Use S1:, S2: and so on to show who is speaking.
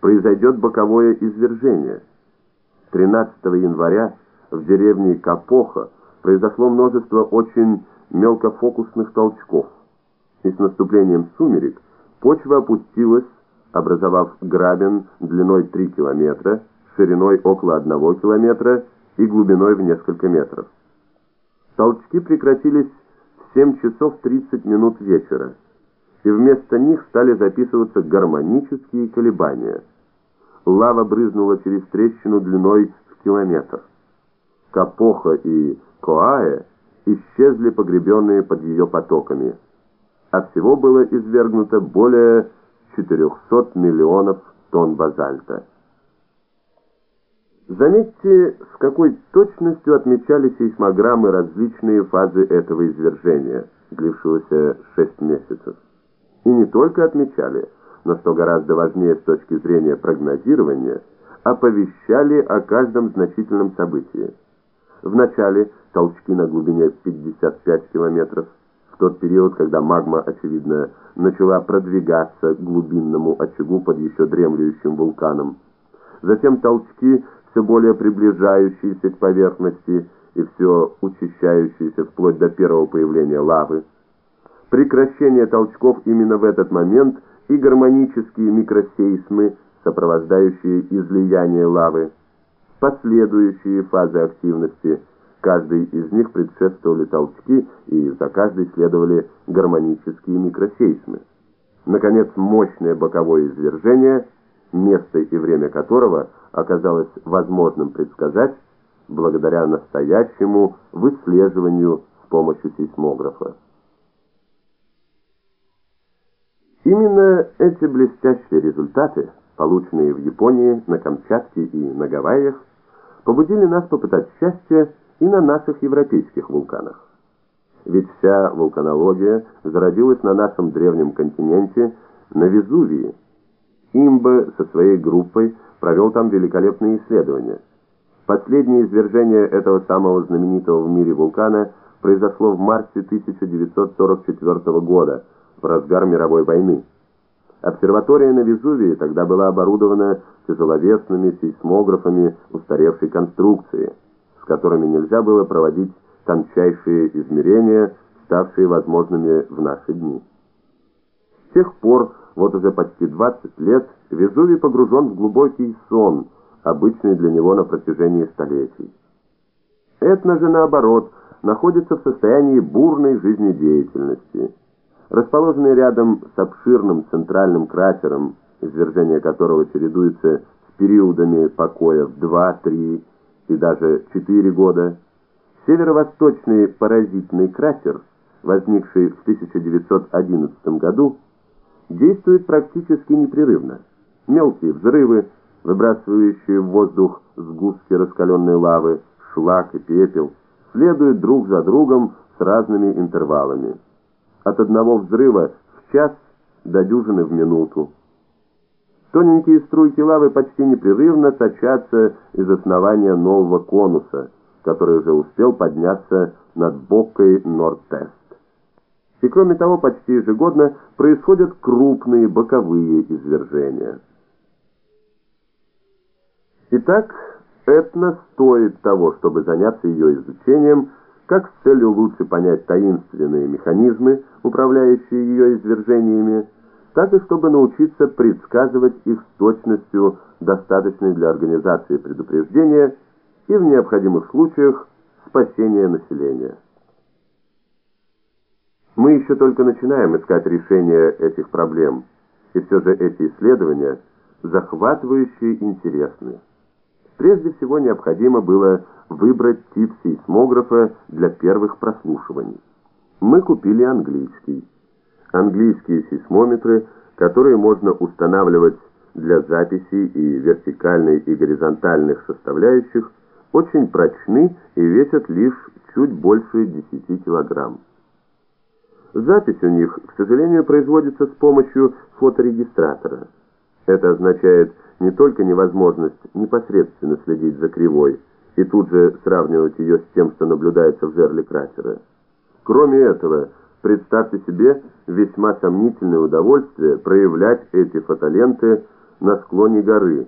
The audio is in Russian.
S1: произойдет боковое извержение. 13 января в деревне Капоха произошло множество очень мелкофокусных толчков, и с наступлением сумерек почва опустилась, образовав грабен длиной 3 километра, шириной около 1 километра и глубиной в несколько метров. Толчки прекратились в 7 часов 30 минут вечера, и вместо них стали записываться гармонические колебания. Лава брызнула через трещину длиной в километр. Капоха и Коае исчезли погребенные под ее потоками, а всего было извергнуто более 400 миллионов тонн базальта. Заметьте, с какой точностью отмечали сейсмограммы различные фазы этого извержения, длившегося 6 месяцев. И не только отмечали, но что гораздо важнее с точки зрения прогнозирования, оповещали о каждом значительном событии. Вначале толчки на глубине 55 километров, в тот период, когда магма, очевидно, начала продвигаться к глубинному очагу под еще дремлющим вулканом. Затем толчки все более приближающиеся к поверхности и все учащающиеся вплоть до первого появления лавы. Прекращение толчков именно в этот момент и гармонические микросейсмы, сопровождающие излияние лавы, последующие фазы активности, каждый из них предшествовали толчки и за каждой следовали гармонические микросейсмы. Наконец, мощное боковое извержение – место и время которого оказалось возможным предсказать благодаря настоящему выслеживанию с помощью сейсмографа. Именно эти блестящие результаты, полученные в Японии, на Камчатке и на Гавайях, побудили нас попытать счастье и на наших европейских вулканах. Ведь вся вулканология зародилась на нашем древнем континенте, на Везувии, Имба со своей группой провел там великолепные исследования. Последнее извержение этого самого знаменитого в мире вулкана произошло в марте 1944 года, в разгар мировой войны. Обсерватория на Везувии тогда была оборудована тяжеловесными сейсмографами устаревшей конструкции, с которыми нельзя было проводить тончайшие измерения, ставшие возможными в наши дни. С тех пор вот уже почти 20 лет Везувий погружен в глубокий сон, обычный для него на протяжении столетий. Этна же, наоборот, находится в состоянии бурной жизнедеятельности. Расположенный рядом с обширным центральным кратером, извержение которого чередуется с периодами покоя в 2, 3 и даже 4 года, северо-восточный паразитный кратер, возникший в 1911 году, действует практически непрерывно. Мелкие взрывы, выбрасывающие в воздух сгустки раскаленной лавы, шлак и пепел, следуют друг за другом с разными интервалами. От одного взрыва в час до дюжины в минуту. Тоненькие струйки лавы почти непрерывно сочатся из основания нового конуса, который уже успел подняться над бокой Норд-Тест. И кроме того, почти ежегодно происходят крупные боковые извержения. Итак, Этна стоит того, чтобы заняться ее изучением, как с целью лучше понять таинственные механизмы, управляющие ее извержениями, так и чтобы научиться предсказывать их с точностью, достаточной для организации предупреждения и в необходимых случаях спасения населения. Мы еще только начинаем искать решение этих проблем, и все же эти исследования захватывающие и интересны. Прежде всего необходимо было выбрать тип сейсмографа для первых прослушиваний. Мы купили английский. Английские сейсмометры, которые можно устанавливать для записей и вертикальной и горизонтальных составляющих, очень прочны и весят лишь чуть больше 10 килограмм. Запись у них, к сожалению, производится с помощью фоторегистратора. Это означает не только невозможность непосредственно следить за кривой и тут же сравнивать ее с тем, что наблюдается в жерле кратера. Кроме этого, представьте себе весьма сомнительное удовольствие проявлять эти фотоленты на склоне горы.